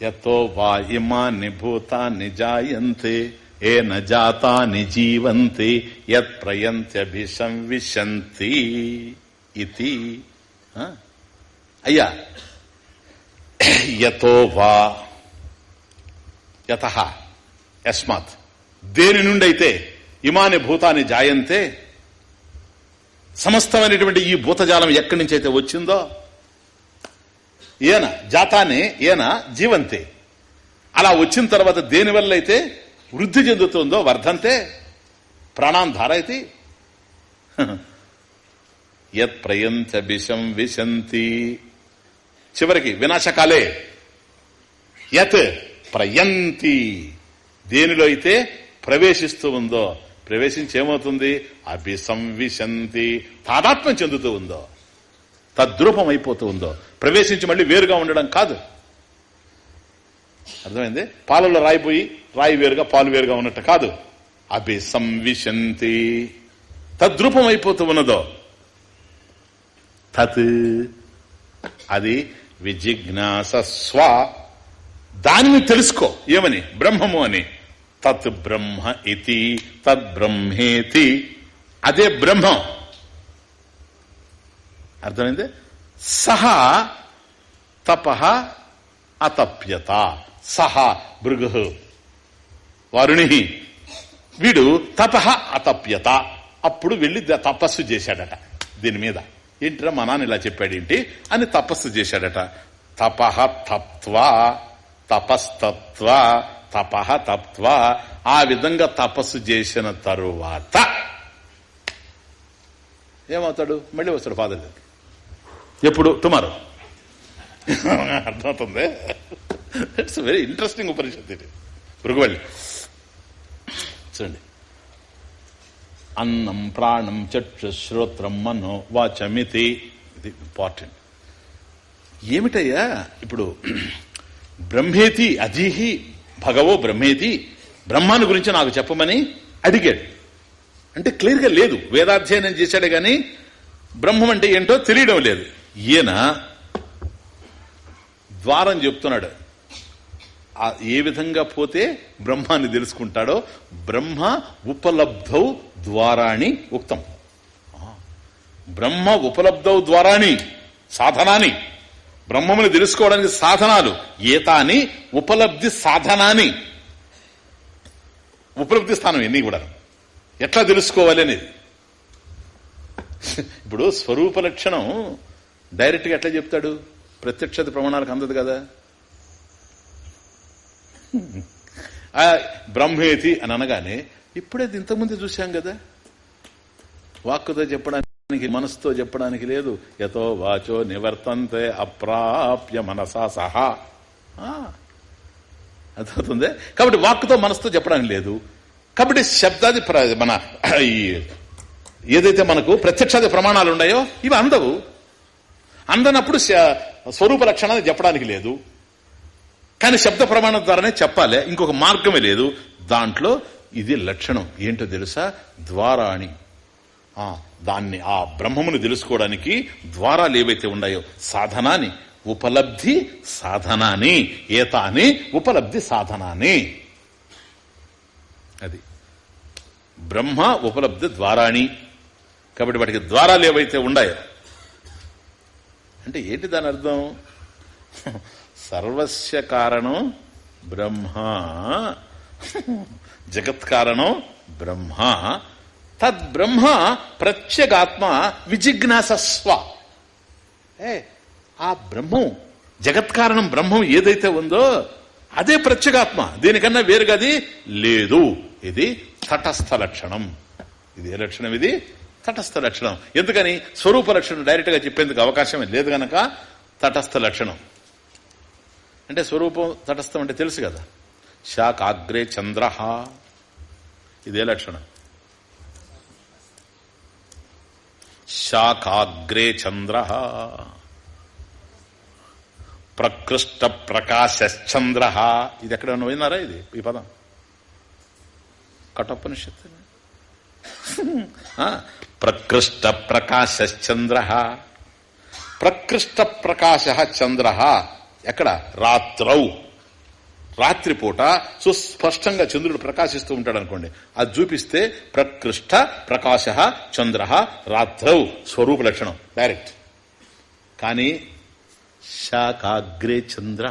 యతో వా ఇమాని భూతాన్ని జాయంతే ఏ జాతాని జీవంతి యత్ ప్రయంత్యభిసంవిశంతి ఇది ఆ? అయ్యా యతో వా యత యస్మాత్ దేని నుండి అయితే ఇమాని భూతాన్ని జాయంతే సమస్తమైనటువంటి ఈ భూతజాలం ఎక్కడి నుంచి అయితే వచ్చిందో ఈయన జాతానే ఈయన జీవంతే. అలా వచ్చిన తర్వాత దేనివల్ల అయితే వృద్ధి చెందుతుందో వర్ధంతే ప్రాణాం ధారయతి యత్ ప్రయంత విషం విశంతి. చివరికి వినాశకాలే. యత్ ప్రయంతి. దేనిలో అయితే ప్రవేశిస్తూ ఉందో ప్రవేశించి ఏమవుతుంది అభిసంవిశంతి. తాదాత్మ్యం చెందుతూ ఉందో తద్రూపం అయిపోతూ ఉందో ప్రవేశించి మళ్ళీ వేరుగా ఉండడం కాదు. అర్థమైంది? పాలలో రాయిపోయి రాయి వేరుగా పాలు వేరుగా ఉన్నట్టు కాదు. అభిసంవిశంతి. తద్రూపం అయిపోతూ ఉన్నదో. తత్. అది విజిజ్ఞాస స్వ దానిని తెలుసుకో. ఏమని? బ్రహ్మము అని. తత్ బ్రహ్మ ఇతి తద్ బ్రహ్మేతి. అదే బ్రహ్మం. అర్థమైంది? సహ తప అతప్యత. సహ భృగు. వరుణి వీడు తప అతప్యత. అప్పుడు వెళ్ళి ద- తపస్సు చేశాడట దీని మీద. ఏంటిరా మా నాన్న ఇలా చెప్పాడేంటి? అని తపస్సు చేశాడట. తప తత్వ తపస్తత్వ తప తప్త్వ. ఆ విధంగా తపస్సు చేసిన తరువాత ఏమవుతాడు? మళ్ళీ వస్తాడు ఫాదర్ దగ్గర ఎప్పుడు? టుమారో. అర్థమవుతుంది. ఇట్స్ వెరీ ఇంట్రెస్టింగ్ ఉపనిషత్ ఇది. భృగువల్లి చూడండి. అన్నం ప్రాణం చక్షు శ్రోత్రం మనో వాచమితి. ఇది ఇంపార్టెంట్ ఏమిటయ్యా? ఇప్పుడు బ్రహ్మేతి అధీహి భగవో బ్రహ్మేతి బ్రహ్మాన్ని గురించి నాకు చెప్పమని అడిగాడు. అంటే క్లియర్గా లేదు. వేదాధ్యయనం చేశాడు గాని బ్రహ్మం అంటే ఏంటో తెలియడం లేదు. ఈయన ద్వారం చెప్తున్నాడు. ఏ విధంగా పోతే బ్రహ్మాన్ని తెలుసుకుంటాడో బ్రహ్మ ఉపలబ్ధౌ ద్వారాణి ఉక్తం. బ్రహ్మ ఉపలబ్ధౌ ద్వారాని సాధనాని. బ్రహ్మముని తెలుసుకోవడానికి సాధనాలు. ఏతాని ఉపలబ్ధి సాధనాని. ఉపలబ్ధి స్థానం ఎన్ని కూడా ఎట్లా తెలుసుకోవాలి అనేది? ఇప్పుడు స్వరూప లక్షణం డైరెక్ట్గా ఎట్లా చెప్తాడు? ప్రత్యక్షత ప్రమాణాలకు అందదు కదా. ఆ బ్రహ్మేతి అని అనగానే ఇప్పుడే ఇంతకుముందు చూశాం కదా. వాక్కుతో చెప్పడానికి మనసుతో చెప్పడానికి లేదు. ఎతో వాచో నివర్తంతే అప్రాప్య మనసా సహా. ఆ, అర్థమవుతుంది? కాబట్టి వాక్కుతో మనసుతో చెప్పడానికి లేదు. కాబట్టి శబ్దాది ప్ర- మన ఏదైతే మనకు ప్రత్యక్షాది ప్రమాణాలు ఉన్నాయో ఇవి అందవు. అందనప్పుడు స్వరూప లక్షణాన్ని చెప్పడానికి లేదు. కానీ శబ్ద ప్రమాణం ద్వారానే చెప్పాలి. ఇంకొక మార్గమే లేదు. దాంట్లో ఇది లక్షణం. ఏంటో తెలుసా? ద్వారాణి. ఆ, దాన్ని ఆ బ్రహ్మముని తెలుసుకోవడానికి ద్వారాలు ఏవైతే ఉన్నాయో సాధనాని ఉపలబ్ధి సాధనాని ఏతాని ఉపలబ్ధి సాధనాని. అది. బ్రహ్మ ఉపలబ్ధి ద్వారాణి. కాబట్టి వాటికి ద్వారాలు ఏవైతే ఉన్నాయో అంటే ఏంటి దాని అర్థం? సర్వస్య కారణం బ్రహ్మ. జగత్ కారణం బ్రహ్మ. తద్బ్రహ్మ ప్రత్యేగాత్మ విజిజ్ఞాసస్వ. ఏ ఆ బ్రహ్మం జగత్ కారణం బ్రహ్మం ఏదైతే ఉందో అదే ప్రత్యేగాత్మ. దీనికన్నా వేరుగది లేదు. ఇది తటస్థ లక్షణం. ఇది ఏ లక్షణం ఇది? తటస్థ లక్షణం. ఎందుకని? స్వరూప లక్షణం డైరెక్ట్గా చెప్పేందుకు అవకాశం లేదు గనక తటస్థ లక్షణం. అంటే స్వరూపం తటస్థం అంటే తెలుసు కదా. శాకాగ్రే చంద్ర. ఇదే లక్షణం. శాకాగ్రే చంద్ర. ప్రకృష్ట ప్రకాశ్చంద్ర ఇది ఎక్కడ విన్నారా ఇది? ఈ పదం. కఠోపనిషత్తు. ప్రకృష్ట ప్రకాశ్చంద్ర ప్రకృష్ట ప్రకాశ చంద్ర ఎక్కడ? రాత్రౌ. రాత్రిపూట సుస్పష్టంగా చంద్రుడు ప్రకాశిస్తూ ఉంటాడు అనుకోండి అది చూపిస్తే ప్రకృష్ట ప్రకాశ చంద్ర రాత్రౌ స్వరూప లక్షణం. డైరెక్ట్ కానీ శాకాగ్రే చంద్ర.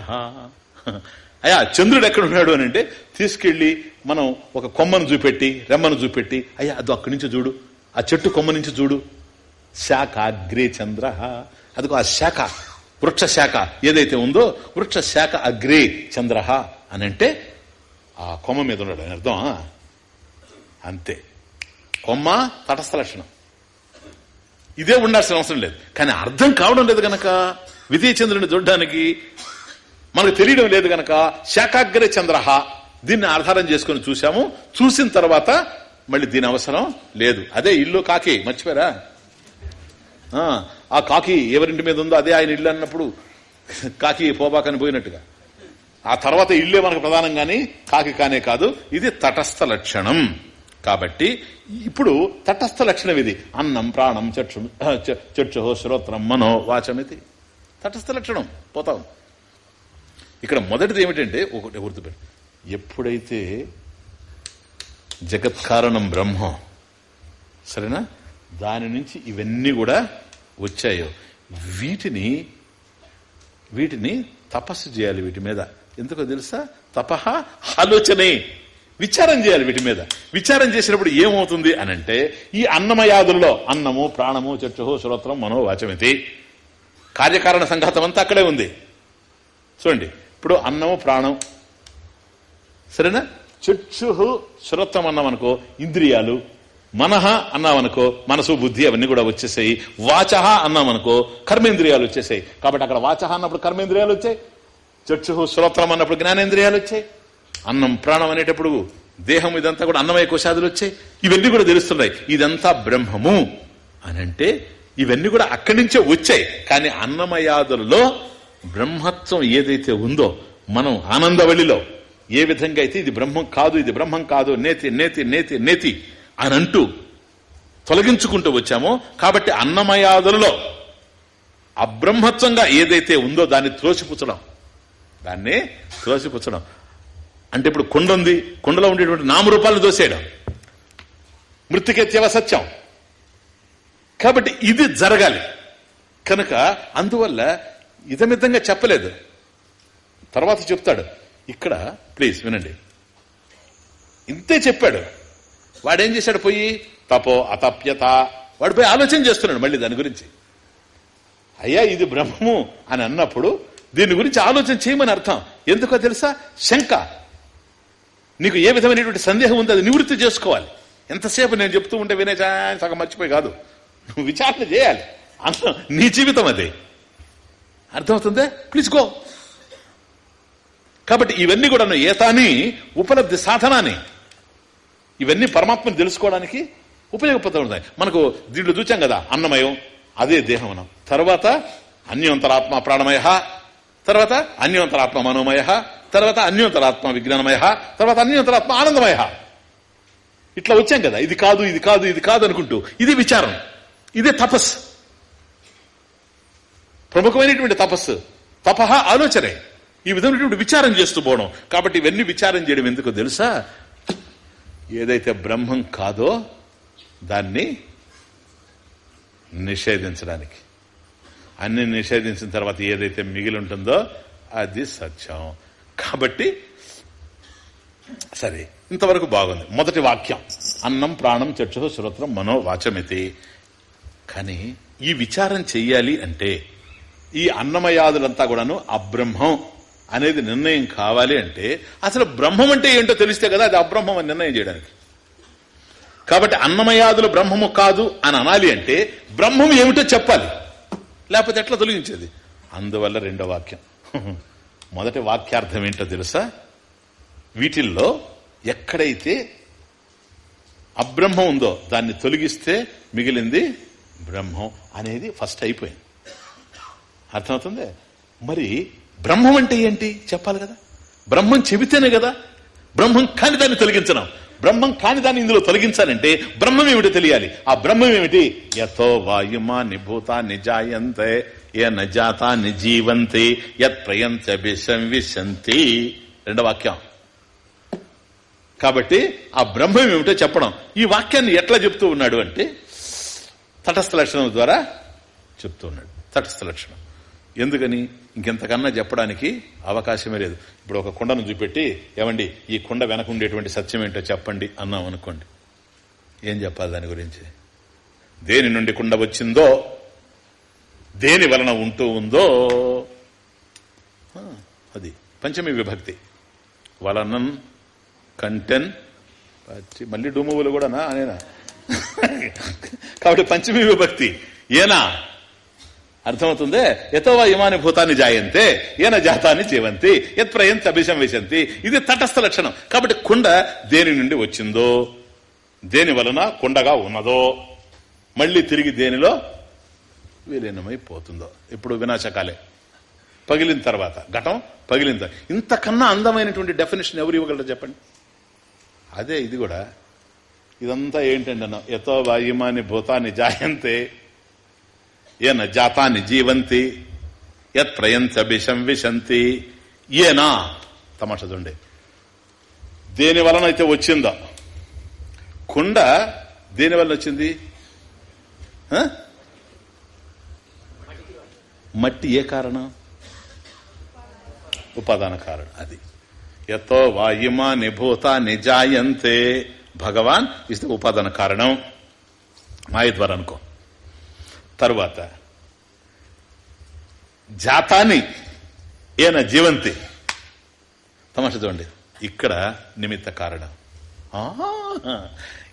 అయ్యా చంద్రుడు ఎక్కడ ఉన్నాడు అని అంటే తీసుకెళ్ళి మనం ఒక కొమ్మను చూపెట్టి రెమ్మను చూపెట్టి అయ్యా అది అక్కడి నుంచి చూడు. ఆ చెట్టు కొమ్మ నుంచి చూడు. శాఖ అగ్రే చంద్ర అదిగో ఆ శాఖ వృక్ష శాఖ ఏదైతే ఉందో వృక్ష శాఖ అగ్రే చంద్ర అని అంటే ఆ కొమ్మ మీద ఉన్నాడు అని అర్థం అంతే. కొమ్మ తటస్థ లక్షణం. ఇదే ఉండాల్సిన అవసరం లేదు. కానీ అర్థం కావడం లేదు గనక విజయచంద్రుని చూడ్డానికి చూడడానికి మనకు తెలియడం లేదు గనక శాఖాగ్రే చంద్ర దీన్ని ఆధారం చేసుకుని చూశాము. చూసిన తర్వాత మళ్ళీ దీని అవసరం లేదు. అదే ఇల్లు కాకి మర్చిపోయారా? ఆ, కాకి ఎవరింటి మీద ఉందో అదే ఆయన ఇల్లు అన్నప్పుడు కాకి పోబాకని పోయినట్టుగా. ఆ తర్వాత ఇల్లే మనకు ప్రధానం కానీ కాకి కానే కాదు. ఇది తటస్థ లక్షణం. కాబట్టి ఇప్పుడు తటస్థ లక్షణం ఇది. అన్నం ప్రాణం చక్షు చక్షు శ్రోత్రం మనో ఇది తటస్థ లక్షణం. పోతాం. ఇక్కడ మొదటిది ఏమిటంటే ఒకటి గుర్తుపెట్టి. ఎప్పుడైతే జగత్ కారణం బ్రహ్మం. సరేనా? దాని నుంచి ఇవన్నీ కూడా వచ్చాయో. వీటిని వీటిని తపస్సు చేయాలి వీటి మీద. ఎందుకో తెలుసా? తపహ ఆలోచనే. విచారం చేయాలి వీటి మీద. విచారం చేసినప్పుడు ఏమవుతుంది అనంటే ఈ అన్నమయాదుల్లో అన్నము ప్రాణము చక్షు శ్రోత్రం మనో వాచమితి. కార్యకారణ సంఘాతం అంతా అక్కడే ఉంది. చూడండి. ఇప్పుడు అన్నము ప్రాణం. సరేనా? చక్షు శ్రోత్రం అన్నామనుకో ఇంద్రియాలు మనహ అన్నామనుకో మనసు బుద్ధి అవన్నీ కూడా వచ్చేసాయి. వాచహ అన్నామనుకో కర్మేంద్రియాలు వచ్చేసాయి. కాబట్టి అక్కడ వాచహ అన్నప్పుడు కర్మేంద్రియాలు వచ్చాయి. చక్షు శ్రోత్రం అన్నప్పుడు జ్ఞానేంద్రియాలు వచ్చాయి. అన్నం ప్రాణం అనేటప్పుడు దేహం ఇదంతా కూడా అన్నమయ కోశాదులు వచ్చాయి. ఇవన్నీ కూడా తెలుస్తున్నాయి. ఇదంతా బ్రహ్మము అని అంటే ఇవన్నీ కూడా అక్కడి నుంచే వచ్చాయి. కానీ అన్నమయాదులలో బ్రహ్మత్వం ఏదైతే ఉందో మనం ఆనందవళిలో ఏ విధంగా అయితే ఇది బ్రహ్మం కాదు ఇది బ్రహ్మం కాదు నేతి నేతి నేతి నేతి అని అంటూ తొలగించుకుంటూ వచ్చామో కాబట్టి అన్నమయాదులలో అబ్రహ్మత్వంగా ఏదైతే ఉందో దాన్ని త్రోసిపుచ్చడం. దాన్ని త్రోసిపుచ్చడం. అంటే ఇప్పుడు కుండ ఉంది కుండలో ఉండేటువంటి నామరూపాలను దోసేయడం. మృతికెత్యవ సత్యం. కాబట్టి ఇది జరగాలి. కనుక అందువల్ల ఇదమితంగా చెప్పలేదు. తర్వాత చెప్తాడు. ఇక్కడ ప్లీజ్ వినండి. ఇంతే చెప్పాడు. వాడేం చేశాడు పోయి? తపో అతప్యత. వాడు పోయి ఆలోచన చేస్తున్నాడు మళ్ళీ దాని గురించి. అయ్యా ఇది బ్రహ్మము అని అన్నప్పుడు దీని గురించి ఆలోచన చేయమని అర్థం. ఎందుకో తెలుసా? శంక. నీకు ఏ విధమైనటువంటి సందేహం ఉంది అది నివృత్తి చేసుకోవాలి. ఎంతసేపు నేను చెప్తూ ఉంటే వినేచా సగం మర్చిపోయి కాదు. నువ్వు విచారణ చేయాలి. అంత నీ జీవితం అది. అర్థమవుతుందే? Please go. కాబట్టి ఇవన్నీ కూడా ఏతాని ఉపలబ్ధి సాధనాన్ని ఇవన్నీ పరమాత్మను తెలుసుకోవడానికి ఉపయోగపడుతున్నాయి మనకు దీంట్లో చూచాం కదా అన్నమయం అదే దేహం తర్వాత అన్యోంతరాత్మ ప్రాణమయ తర్వాత అన్యోంతరాత్మ మనోమయ తర్వాత అన్యోంతరాత్మ విజ్ఞానమయ తర్వాత అన్యోంతరాత్మ ఆనందమయ. ఇట్లా వచ్చాం కదా ఇది కాదు ఇది కాదు ఇది కాదు అనుకుంటూ. ఇది విచారం. ఇదే తపస్సు. ప్రముఖమైనటువంటి తపస్సు. తపహ ఆలోచనే. ఈ విధమైనటువంటి విచారం చేస్తూ పోవడం. కాబట్టి ఇవన్నీ విచారం చేయడం ఎందుకో తెలుసా? ఏదైతే బ్రహ్మం కాదో దాన్ని నిషేధించడానికి. అన్ని నిషేధించిన తర్వాత ఏదైతే మిగిలి ఉంటుందో అది సత్యం. కాబట్టి సరే ఇంతవరకు బాగుంది. మొదటి వాక్యం. అన్నం ప్రాణం చక్షు శ్రోత్రం మనో వాచమితి కానీ ఈ విచారం చెయ్యాలి అంటే ఈ అన్నమయాదులంతా కూడాను అబ్రహ్మం. అనేది నిర్ణయం కావాలి అంటే అసలు బ్రహ్మం అంటే ఏంటో తెలిస్తే కదా అది అబ్రహ్మం అని నిర్ణయం చేయడానికి. కాబట్టి అన్నమయాదులు బ్రహ్మము కాదు అని అనాలి అంటే బ్రహ్మం ఏమిటో చెప్పాలి. లేకపోతే ఎట్లా తొలగించేది? అందువల్ల రెండో వాక్యం. మొదటి వాక్యార్థం ఏంటో తెలుసా? వీటిల్లో ఎక్కడైతే అబ్రహ్మం ఉందో దాన్ని తొలగిస్తే మిగిలింది బ్రహ్మం అనేది ఫస్ట్ అయిపోయింది. అర్థమవుతుంది? మరి బ్రహ్మం అంటే ఏంటి? చెప్పాలి కదా. బ్రహ్మం చెబితేనే కదా. బ్రహ్మం కాని దాన్ని తొలగించడం. బ్రహ్మం కాని దాన్ని ఇందులో తొలగించాలంటే బ్రహ్మం ఏమిటో తెలియాలి. ఆ బ్రహ్మం ఏమిటి? యథో వాయుమా నిభూత నిజాయంతే ఏ నజాత నిజీవంతి యత్ ప్రయంత విసంవిశంతి రెండో వాక్యం. కాబట్టి ఆ బ్రహ్మం ఏమిటో చెప్పడం. ఈ వాక్యాన్ని ఎట్లా చెప్తూ ఉన్నాడు అంటే తటస్థ లక్షణం ద్వారా చెప్తూ ఉన్నాడు. తటస్థ లక్షణం. ఎందుకని? ఇంకెంతకన్నా చెప్పడానికి అవకాశమే లేదు. ఇప్పుడు ఒక కుండను చూపెట్టి ఏమండి ఈ కుండ వెనక ఉండేటువంటి సత్యం ఏంటో చెప్పండి అన్నాం అనుకోండి. ఏం చెప్పాలి దాని గురించి? దేని నుండి కుండ వచ్చిందో దేని వలన ఉంటూ ఉందో. అది పంచమి విభక్తి. వలనన్ కంటెన్ మళ్ళీ డూమువులు కూడానా? అనేనా? కాబట్టి పంచమి విభక్తి. ఏనా? అర్థమవుతుంది? యథోవా ఇమాని భూతాన్ని జాయంతే ఏన జాతాన్ని జీవంతి యత్ ప్రయంతి వేసంతి ఇది తటస్థ లక్షణం. కాబట్టి కుండ దేని నుండి వచ్చిందో? దేని వలన కుండగా ఉన్నదో? మళ్ళీ తిరిగి దేనిలో? విలీనమైపోతుందో. ఇప్పుడు వినాశకాలే. పగిలిన తర్వాత. ఘటం పగిలిన తర్వాత. ఇంతకన్నా అందమైనటువంటి డెఫినేషన్ ఎవరు ఇవ్వగలరు చెప్పండి? అదే ఇది కూడా. ఇదంతా ఏంటండి అన్న ఎతో వాయుమాని భూతాన్ని జాయంతే. ఏన జాతాన్ని జీవంతి యత్ ప్రయంత విషం విశంతి ఏనా తమాష దేని వలన అయితే వచ్చిందో కుండ దేని వలన వచ్చింది మట్టి ఏ కారణం ఉపాదాన కారణం అది ఎతో వాయుమా నిభూత నిజాయంతే భగవాన్ ఇస్తే ఉపాదాన కారణం మాయ ద్వారా అనుకో తరువాత. జాతాని ఏన జీవంతి? తమాష చూడండి. ఇక్కడ నిమిత్త కారణం.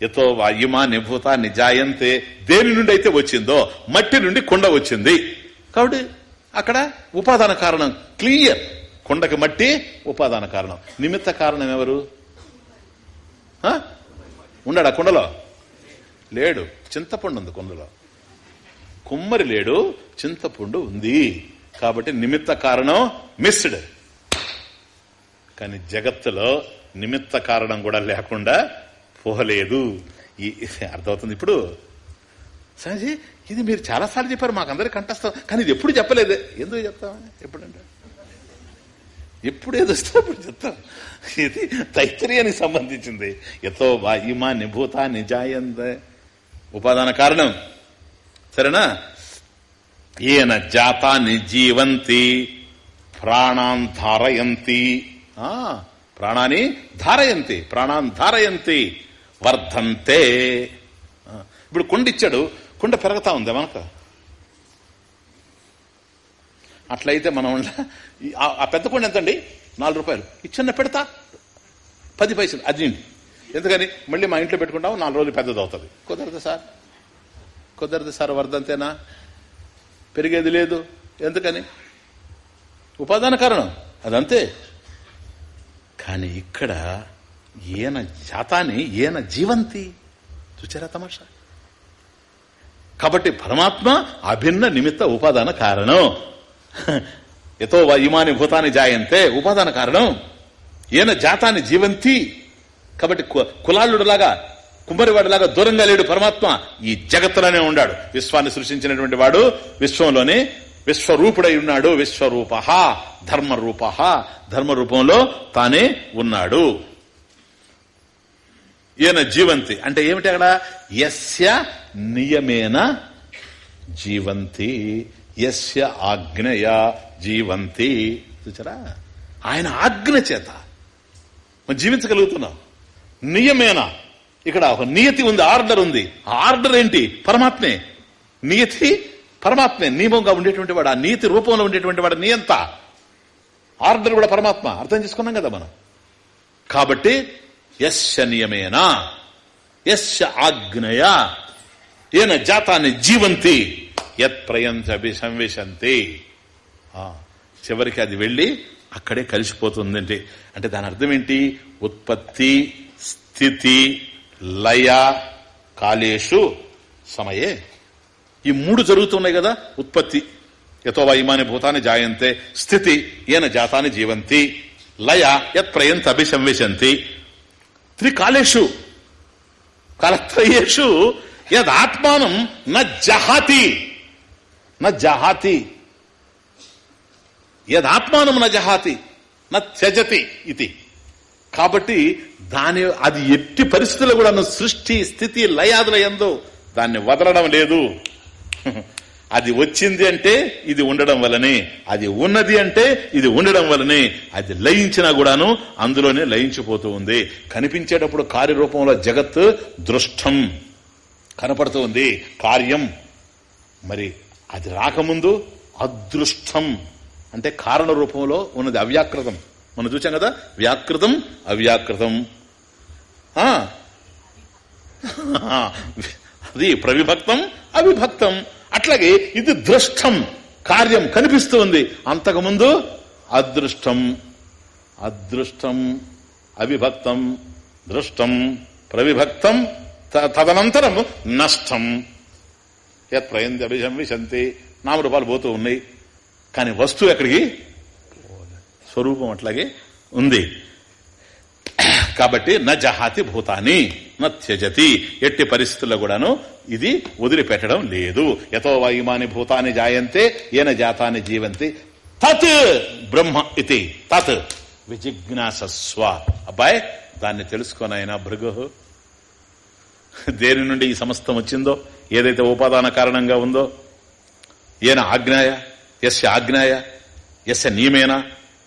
ఎతో వాయుమా నిభూత నిజాయంతే. దేని నుండి అయితే వచ్చిందో మట్టి నుండి కుండ వచ్చింది. కాబట్టి అక్కడ ఉపాదాన కారణం క్లియర్. కొండకి మట్టి ఉపాదాన కారణం. నిమిత్త కారణం ఎవరు? ఆ? ఉన్నాడా కుండలో? లేడు. చింతపండు ఉంది కొండలో. కుమ్మరి లేడు చింతపండు ఉంది. కాబట్టి నిమిత్త కారణం మిస్డ్. కానీ జగత్తులో నిమిత్త కారణం కూడా లేకుండా పోలేదు. ఈ అర్థమవుతుంది ఇప్పుడు? సరే ఇది మీరు చాలాసార్లు చెప్పారు మాకందరికి కంటస్తాం కానీ ఇది ఎప్పుడు చెప్పలేదే. ఎందుకు చెప్తామని? ఎప్పుడంటే? ఎప్పుడు ఏదో వస్తే అప్పుడు చెప్తాం. ఇది తైత్తరీయానికి సంబంధించింది. ఎతో వాయుమా నిభూత నిజాయంద ఉపాదాన కారణం? సరేనా? ఈయన జాతాన్ని జీవంతి ప్రాణాన్ ధారయంతి. ఆ, ప్రాణాన్ని ధారయంతి ప్రాణాన్ ధారయంతి. వర్ధంతే. ఇప్పుడు కుండ ఇచ్చాడు కుండ పెరుగుతా ఉంది మనకు? అట్లయితే మనం ఆ- పెద్ద కుండ ఎంతండి? నాలుగు రూపాయలు. ఇచ్చిన పెడతా. పది పైసలు. అది ఎందుకని? మళ్ళీ మా ఇంట్లో పెట్టుకుంటాం నాలుగు రోజులు పెద్దది అవుతుంది కుదరదు సార్. కుదరదు సార్ వర్ధంతేనా పెరిగేది లేదు. ఎందుకని? ఉపాదాన కారణం. అదంతే. కానీ ఇక్కడ ఈయన జాతాన్ని ఈయన జీవంతి. చూచారా తమాషా? కాబట్టి పరమాత్మ అభిన్న నిమిత్త ఉపాదాన కారణం. ఎతో ఇమాని భూతాన్ని జాయంతే ఉపాదాన కారణం. ఈయన జాతాన్ని జీవంతి. కాబట్టి కు- కుమ్మరివాడిలాగా దూరంగా లేడు పరమాత్మ ఈ జగత్తులోనే ఉన్నాడు విశ్వాన్ని సృష్టించినటువంటి వాడు విశ్వంలోనే విశ్వరూపుడై ఉన్నాడు. విశ్వరూప ధర్మరూప ధర్మరూపంలో తానే ఉన్నాడు. ఈయన జీవంతి. అంటే ఏమిటి అక్కడ? యస్య నియమేన జీవంతి. యస్య ఆజ్ఞయ జీవంతి. చూచారా? ఆయన ఆజ్ఞ చేత. మనం జీవించగలుగుతున్నాం. నియమేనా. ఇక్కడ ఒక నియతి ఉంది ఆర్డర్ ఉంది. ఆర్డర్ ఏంటి? పరమాత్మే. నియతి పరమాత్మే. నియమంగా ఉండేటువంటి వాడు ఆ నీతి రూపంలో ఉండేటువంటి వాడు నియంత ఆర్డర్ కూడా పరమాత్మ. అర్థం చేసుకున్నాం కదా మనం. కాబట్టి ఎస్ నియమేనా యస్య ఆజ్ఞయ ఏన జాతాన్ని జీవంతి యత్ ప్రయంతి అభిసంవిశంతి ఆ, చివరికి అది వెళ్ళి అక్కడే కలిసిపోతుందండి అంటే దాని అర్థం ఏంటి? ఉత్పత్తి స్థితి లయ కాలేషు సమయే. ఈ మూడు జరుగుతున్నాయి కదా ఉత్పత్తి. యథోవా ఇమాని భూతాన్ని జాయంతే స్థితి ఈయన జాతాన్ని జీవంతి లయ యత్ ప్రయంత అభిసంవిశంతి. త్రికాలేషు కాలత్రయేషు యదాత్మానం న జహాతి. న జహాతి. యదాత్మానం న జహాతి త్యజతి ఇది. కాబట్టి దాని అది ఎట్టి పరిస్థితుల్లో కూడా సృష్టి స్థితి లయాదుల ఎందు దాన్ని వదలడం లేదు. అది వచ్చింది అంటే ఇది ఉండడం వలనే అది ఉన్నది అంటే ఇది ఉండడం వలనే అది లయించినా కూడాను అందులోనే లయించిపోతూ ఉంది. కనిపించేటప్పుడు కార్యరూపంలో జగత్ దృష్టం కనపడుతూ ఉంది కార్యం మరి అది రాకముందు అదృష్టం అంటే కారణ రూపంలో ఉన్నది అవ్యాకృతం. మనం చూసాం కదా? వ్యాకృతం అవ్యాకృతం. అది ప్రవిభక్తం అవిభక్తం. అట్లాగే ఇది దృష్టం కార్యం కనిపిస్తూ ఉంది అంతకుముందు అదృష్టం అదృష్టం అవిభక్తం దృష్టం ప్రవిభక్తం తదనంతరం నష్టం. యత్ ప్రయంతి అభిజం విశంతి నామరూపాలు పోతూ ఉన్నాయి. కానీ వస్తువు ఎక్కడికి? స్వరూపం అట్లాగే ఉంది. కాబట్టి న జహాతి భూతాన్ని న త్యజతి ఎట్టి పరిస్థితుల్లో కూడాను ఇది వదిలిపెట్టడం లేదు. యతో వాయుమాని భూతాన్ని జాయంతే ఏన జాతాన్ని జీవంతి తత్ బ్రహ్మ ఇది తత్ విజిజ్ఞాసస్వ. అబ్బాయ్ దాన్ని తెలుసుకోనైనా భృగు. దేని నుండి ఈ సమస్తం వచ్చిందో ఏదైతే ఉపాదాన కారణంగా ఉందో ఏన ఆజ్ఞాయ ఎస్ ఆజ్ఞాయ ఎస్ నియమేనా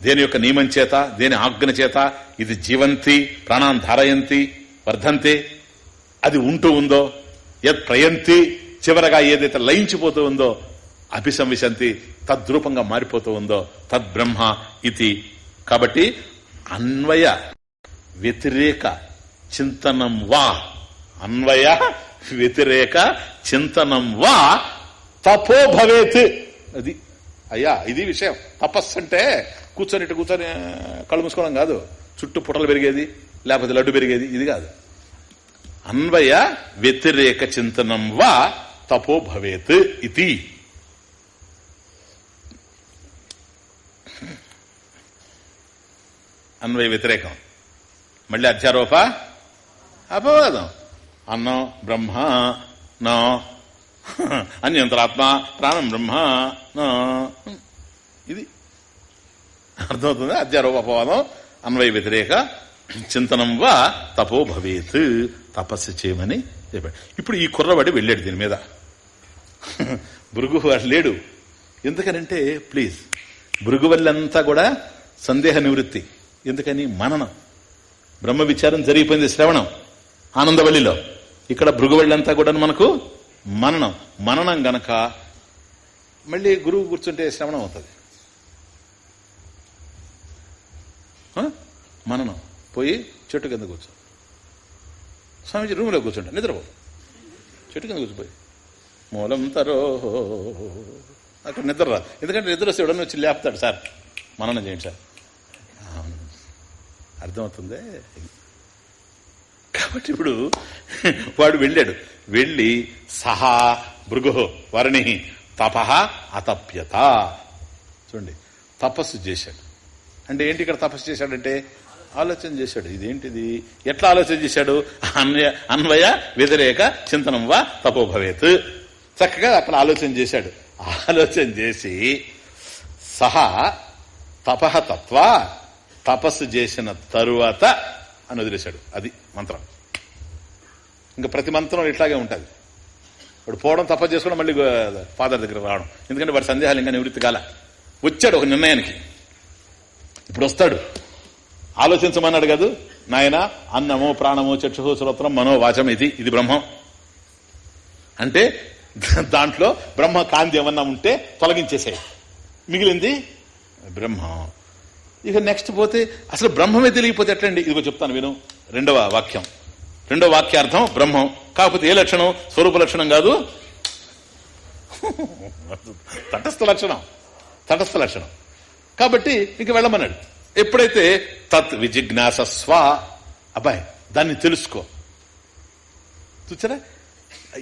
దేని యొక్క నియమం చేత దేని ఆజ్ఞ చేత ఇది జీవంతి ప్రాణాన్ ధారయంతి వర్ధంతి. అది ఉంటూ ఉందో యత్ ప్రయంతి చివరగా ఏదైతే లయించిపోతూ ఉందో అభిసంవిశంతి తద్రూపంగా మారిపోతూ ఉందో తద్బ్రహ్మ ఇది. కాబట్టి అన్వయ వ్యతిరేక చింతనం వా. అన్వయ వ్యతిరేక చింతనం వా. తపో భవేత్. అది అయ్యా ఇది విషయం. తపస్సు అంటే కూర్చొని ఇటు కూర్చొని కళ్ళు మూసుకోవడం కాదు. చుట్టూ పుటలు పెరిగేది లేకపోతే లడ్డు పెరిగేది ఇది కాదు. అన్వయ వ్యతిరేక చింతనం వా తపో భవేత్ ఇది అన్వయ వ్యతిరేకం. మళ్ళీ అధ్యారోప? అపవాదం. అన్నం బ్రహ్మ నా. అన్యంతరాత్మ ప్రాణం బ్రహ్మ నా. ఇది అర్థమవుతుంది? అధ్యారోప అపవాదం అన్వయ వ్యతిరేక చింతనం వా తపో భవేత్. తపస్సు చేయమని చెప్పాడు. ఇప్పుడు ఈ కుర్రవాడి వెళ్ళాడు దీని మీద. భృగు వాడు లేడు. ఎందుకనంటే ప్లీజ్ భృగువల్లంతా కూడా సందేహ నివృత్తి. ఎందుకని? మననం. బ్రహ్మ విచారం జరిగిపోయింది శ్రవణం. ఆనందవల్లిలో. ఇక్కడ భృగువళ్ళంతా కూడా మనకు మననం. మననం గనక మళ్ళీ గురువు కూర్చుంటే శ్రవణం అవుతుంది. మననం. పోయి చెట్టు కింద కూర్చో. స్వామీజీ రూమ్లో కూర్చుంటా. నిద్రపో చెట్టు కింద కూర్చోపోయి మూలం తరో. అక్కడ నిద్ర రాదు ఎందుకంటే నిద్ర వస్తే ఎవడన్నా వచ్చి లేపుతాడు సార్. మననం చేయండి సార్. అర్థమవుతుంది? కాబట్టి ఇప్పుడు వాడు వెళ్ళాడు. వెళ్ళి సహా భృగు వరణి తప అతప్యత. చూడండి. తపస్సు చేశాడు. అంటే ఏంటి ఇక్కడ తపస్సు చేశాడంటే ఆలోచన చేశాడు. ఇదేంటిది? ఎట్లా ఆలోచన చేశాడు? అన్వయ అన్వయ వ్యతిరేక చింతనం వా తపోభవేత్ చక్కగా అక్కడ ఆలోచన చేశాడు. ఆలోచన చేసి సహా తపహ తత్వ తపస్సు చేసిన తరువాత అని వదిలేశాడు. అది మంత్రం. ఇంకా ప్రతి మంత్రం ఇట్లాగే ఉంటుంది. వాడు పోవడం తప్ప చేసుకోవడం మళ్ళీ ఫాదర్ దగ్గర రావడం. ఎందుకంటే వాడి సందేహాలు ఇంకా నివృత్తి కాల. వచ్చాడు ఒక నిర్ణయానికి. ఇప్పుడు వస్తాడు ఆలోచించమన్నాడు కాదు నాయన అన్నము ప్రాణము చక్షు శ్రోత్రం మనోవాచం ఇది ఇది బ్రహ్మం. అంటే దాంట్లో బ్రహ్మ కాంతి ఏమన్నా ఉంటే తొలగించేసాయి. మిగిలింది బ్రహ్మం. ఇక నెక్స్ట్ పోతే అసలు బ్రహ్మమే తెలియకపోతే ఎట్లండి? ఇదిగో చెప్తాను విను. రెండవ వాక్యం. రెండవ వాక్యార్థం బ్రహ్మం. కాకపోతే ఏ లక్షణం? స్వరూప లక్షణం కాదు. తటస్థ లక్షణం. తటస్థ లక్షణం. కాబట్టి ఇంక వెళ్ళమన్నాడు. ఎప్పుడైతే తత్ విజిజ్ఞాస స్వ అబ్బాయి దాన్ని తెలుసుకో. చూచారా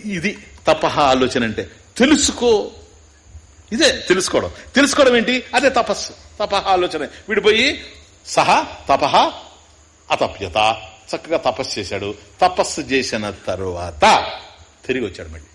ఇది తపహ ఆలోచన అంటే తెలుసుకో. ఇదే తెలుసుకోవడం. తెలుసుకోవడం ఏంటి? అదే తపస్సు. తపహ ఆలోచన. విడిపోయి సహా తపహ అతప్యత. చక్కగా తపస్సు చేశాడు. తపస్సు చేసిన తరువాత తిరిగి వచ్చాడు మళ్ళీ.